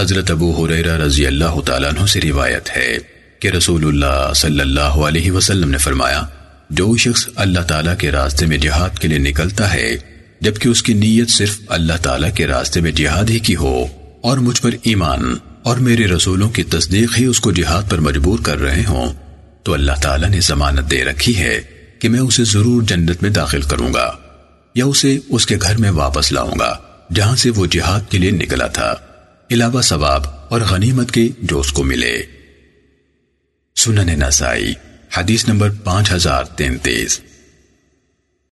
حضرت ابو حریرہ رضی اللہ تعالیٰ عنہ سے روایت ہے کہ رسول اللہ صلی اللہ علیہ وسلم نے فرمایا، جو شخص اللہ تعالیٰ کے راستے میں جہاد کے لیے نکلتا ہے، جبکہ اس کی نیت صرف اللہ تعالیٰ کے راستے میں جہاد ہی کی ہو، اور مجھ پر ایمان اور میرے رسولوں کی تصدیق ہی اس کو جہاد پر مجبور کر رہے ہوں، تو اللہ تعالیٰ نے ضمانت دے رکھی ہے کہ میں اسے ضرور جنت میں داخل کروں گا یا اسے اس کے گھر میں واپس لاؤں گا، جہاں سے وہ جہاد کے لیے نکلا تھا۔ علاوہ ثواب اور غنیمت کے جو اس کو ملے۔ سنن نسائی، حدیث نمبر پانچ ہزار تینتیس۔